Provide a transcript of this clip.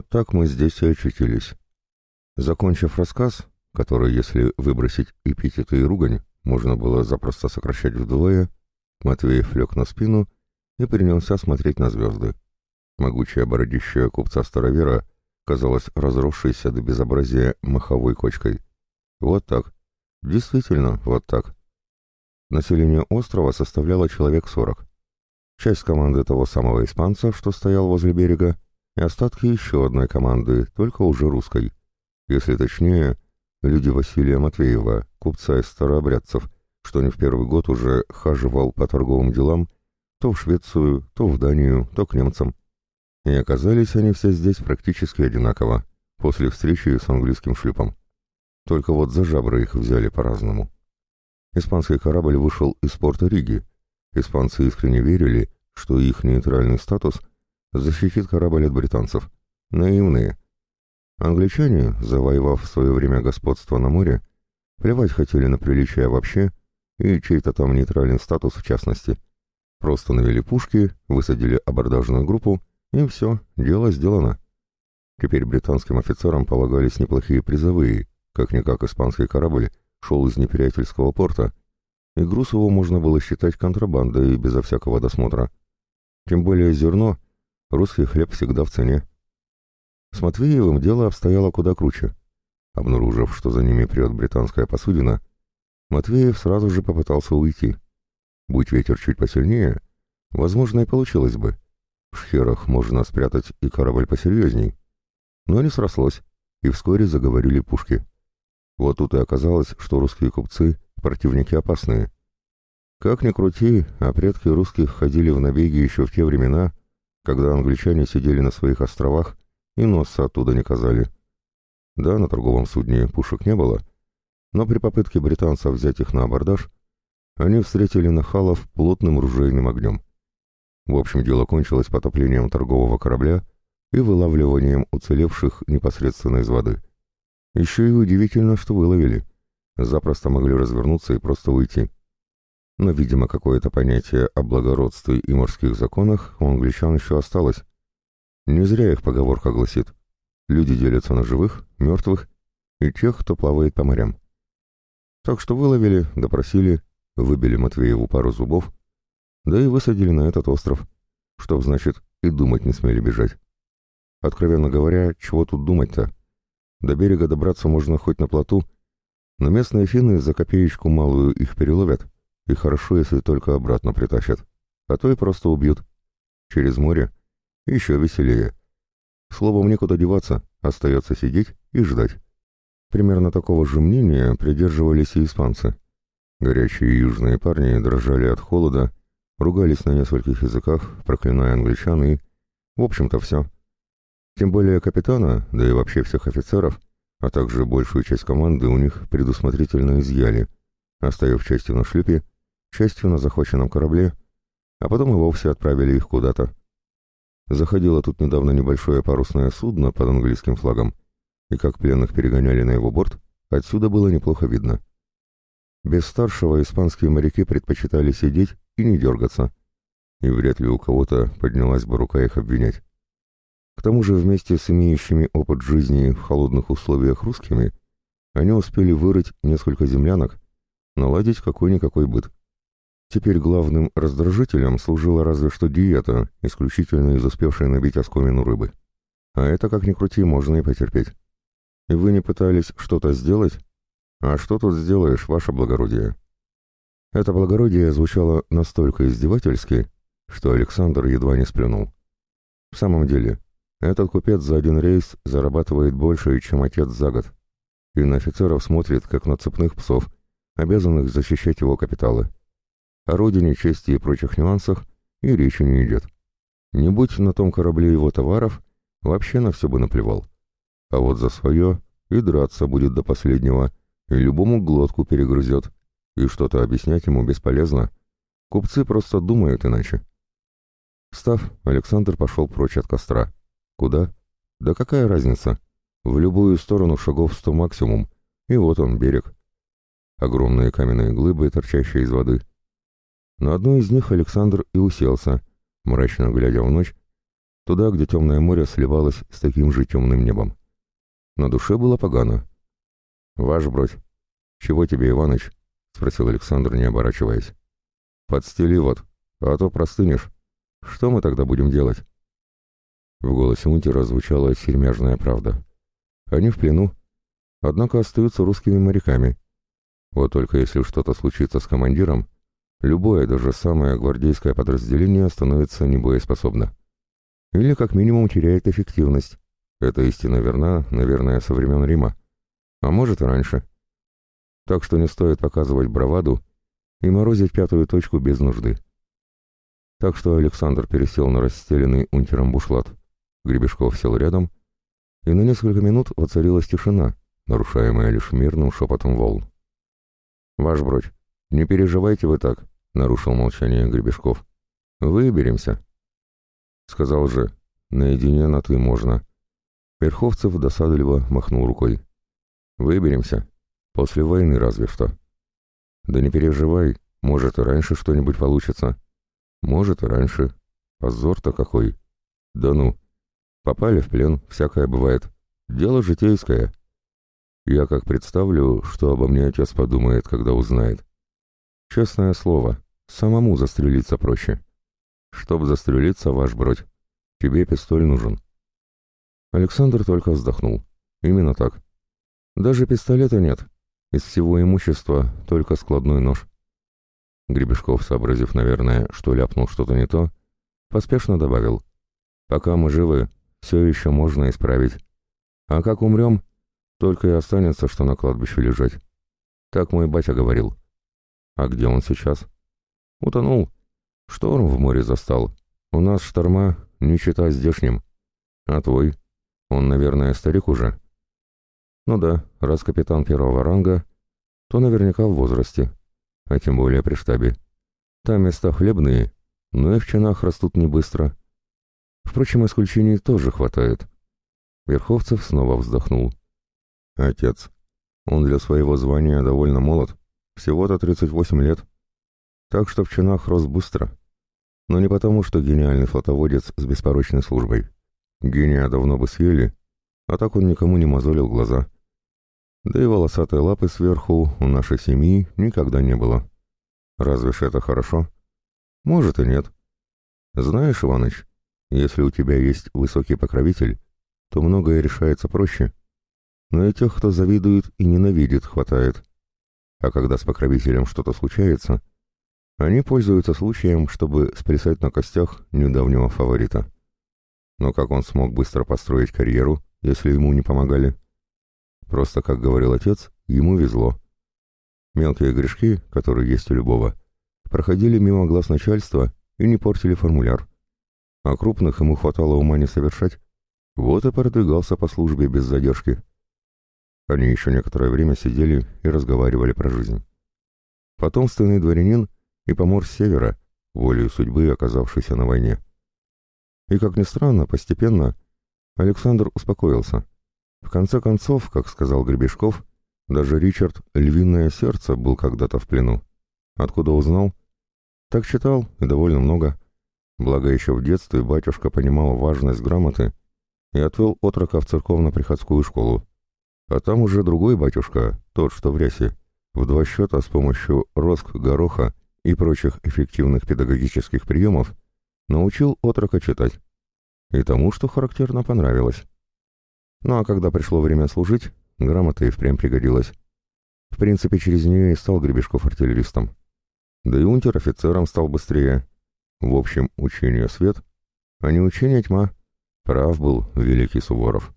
Вот так мы здесь и очутились. Закончив рассказ, который, если выбросить эпитеты и ругань, можно было запросто сокращать вдвое, Матвеев лег на спину и принялся смотреть на звезды. Могучая бородищая купца-старовера казалась разросшейся до безобразия маховой кочкой. Вот так. Действительно, вот так. Население острова составляло человек сорок. Часть команды того самого испанца, что стоял возле берега, остатки еще одной команды, только уже русской. Если точнее, люди Василия Матвеева, купца из старообрядцев, что не в первый год уже хаживал по торговым делам то в Швецию, то в Данию, то к немцам. И оказались они все здесь практически одинаково, после встречи с английским шлюпом. Только вот за жабры их взяли по-разному. Испанский корабль вышел из порта Риги. Испанцы искренне верили, что их нейтральный статус защитит корабль от британцев. Наивные. Англичане, завоевав в свое время господство на море, плевать хотели на приличия вообще и чей-то там нейтральный статус в частности. Просто навели пушки, высадили абордажную группу, и все, дело сделано. Теперь британским офицерам полагались неплохие призовые, как-никак испанский корабль шел из неприятельского порта, и груз его можно было считать контрабандой безо всякого досмотра. Тем более зерно, русский хлеб всегда в цене. С Матвеевым дело обстояло куда круче. Обнаружив, что за ними прет британская посудина, Матвеев сразу же попытался уйти. Будь ветер чуть посильнее, возможно, и получилось бы. В шхерах можно спрятать и корабль посерьезней. Но не срослось, и вскоре заговорили пушки. Вот тут и оказалось, что русские купцы — противники опасные. Как ни крути, а предки русских ходили в набеги еще в те времена, когда англичане сидели на своих островах и носа оттуда не казали. Да, на торговом судне пушек не было, но при попытке британцев взять их на абордаж, они встретили нахалов плотным ружейным огнем. В общем, дело кончилось потоплением торгового корабля и вылавливанием уцелевших непосредственно из воды. Еще и удивительно, что выловили. Запросто могли развернуться и просто уйти. Но, видимо, какое-то понятие о благородстве и морских законах у англичан еще осталось. Не зря их поговорка гласит. Люди делятся на живых, мертвых и тех, кто плавает по морям. Так что выловили, допросили, выбили Матвееву пару зубов да и высадили на этот остров, что значит и думать не смели бежать. Откровенно говоря, чего тут думать-то? До берега добраться можно хоть на плоту, но местные финны за копеечку малую их переловят, и хорошо, если только обратно притащат, а то и просто убьют. Через море еще веселее. Словом, некуда деваться, остается сидеть и ждать. Примерно такого же мнения придерживались и испанцы. Горячие южные парни дрожали от холода ругались на нескольких языках, проклиная англичан и... В общем-то, все. Тем более капитана, да и вообще всех офицеров, а также большую часть команды у них предусмотрительно изъяли, оставив частью на шлюпе, частью на захваченном корабле, а потом и вовсе отправили их куда-то. Заходило тут недавно небольшое парусное судно под английским флагом, и как пленных перегоняли на его борт, отсюда было неплохо видно. Без старшего испанские моряки предпочитали сидеть и не дергаться, и вряд ли у кого-то поднялась бы рука их обвинять. К тому же вместе с имеющими опыт жизни в холодных условиях русскими, они успели вырыть несколько землянок, наладить какой-никакой быт. Теперь главным раздражителем служила разве что диета, исключительно из успевшей набить оскомину рыбы. А это, как ни крути, можно и потерпеть. И вы не пытались что-то сделать, «А что тут сделаешь, ваше благородие?» Это благородие звучало настолько издевательски, что Александр едва не сплюнул. В самом деле, этот купец за один рейс зарабатывает больше, чем отец за год, и на офицеров смотрит, как на цепных псов, обязанных защищать его капиталы. О родине, чести и прочих нюансах и речи не идет. Не будь на том корабле его товаров, вообще на все бы наплевал. А вот за свое и драться будет до последнего, и любому глотку перегрызет, и что-то объяснять ему бесполезно. Купцы просто думают иначе. Встав, Александр пошел прочь от костра. Куда? Да какая разница? В любую сторону шагов сто максимум, и вот он, берег. Огромные каменные глыбы, торчащие из воды. На одной из них Александр и уселся, мрачно глядя в ночь, туда, где темное море сливалось с таким же темным небом. На душе было погано. «Ваш бродь, чего тебе, Иваныч?» — спросил Александр, не оборачиваясь. «Подстели вот, а то простынешь. Что мы тогда будем делать?» В голосе унтера звучала сермяжная правда. «Они в плену, однако остаются русскими моряками. Вот только если что-то случится с командиром, любое, даже самое гвардейское подразделение становится небоеспособно. Или как минимум теряет эффективность. Эта истина верна, наверное, со времен Рима. А может и раньше. Так что не стоит показывать браваду и морозить пятую точку без нужды. Так что Александр пересел на расстеленный унтером бушлат. Гребешков сел рядом, и на несколько минут воцарилась тишина, нарушаемая лишь мирным шепотом волн. «Ваш бродь, не переживайте вы так», — нарушил молчание Гребешков. «Выберемся». Сказал же, наедине на «ты» можно. Верховцев досадливо махнул рукой. «Выберемся. После войны разве что». «Да не переживай, может и раньше что-нибудь получится». «Может и раньше. Позор-то какой». «Да ну. Попали в плен, всякое бывает. Дело житейское». Я как представлю, что обо мне отец подумает, когда узнает. Честное слово, самому застрелиться проще. Чтоб застрелиться, ваш бродь, тебе пистоль нужен. Александр только вздохнул. Именно так. Даже пистолета нет. Из всего имущества только складной нож. Гребешков, сообразив, наверное, что ляпнул что-то не то, поспешно добавил. «Пока мы живы, все еще можно исправить. А как умрем, только и останется, что на кладбище лежать. Так мой батя говорил. А где он сейчас? Утонул. Шторм в море застал. У нас шторма, не чита здешним. А твой? Он, наверное, старик уже. Ну да, раз капитан первого ранга, то наверняка в возрасте. А тем более при штабе. Там места хлебные, но и в чинах растут не быстро. Впрочем, исключений тоже хватает. Верховцев снова вздохнул. Отец. Он для своего звания довольно молод, всего-то 38 лет. Так что в чинах рос быстро. Но не потому, что гениальный флотоводец с беспорочной службой. Гения давно бы съели, а так он никому не мозолил глаза. Да и волосатой лапы сверху у нашей семьи никогда не было. Разве ж это хорошо? Может и нет. Знаешь, Иваныч, если у тебя есть высокий покровитель, то многое решается проще но и тех, кто завидует и ненавидит, хватает. А когда с покровителем что-то случается, они пользуются случаем, чтобы сплясать на костях недавнего фаворита. Но как он смог быстро построить карьеру, если ему не помогали? Просто, как говорил отец, ему везло. Мелкие грешки, которые есть у любого, проходили мимо глаз начальства и не портили формуляр. А крупных ему хватало ума не совершать. Вот и продвигался по службе без задержки. Они еще некоторое время сидели и разговаривали про жизнь. Потомственный дворянин и помор с севера, волею судьбы оказавшийся на войне. И, как ни странно, постепенно Александр успокоился. В конце концов, как сказал Гребешков, даже Ричард «Львиное сердце» был когда-то в плену. Откуда узнал? Так читал, и довольно много. Благо еще в детстве батюшка понимал важность грамоты и отвел отрока в церковно-приходскую школу. А там уже другой батюшка, тот, что в рясе, в два счета с помощью роск, гороха и прочих эффективных педагогических приемов научил отрока читать. И тому, что характерно, понравилось. Ну а когда пришло время служить, грамота и впрямь пригодилась. В принципе, через нее и стал Гребешков артиллеристом. Да и унтер-офицером стал быстрее. В общем, учение свет, а не учение тьма. Прав был великий Суворов.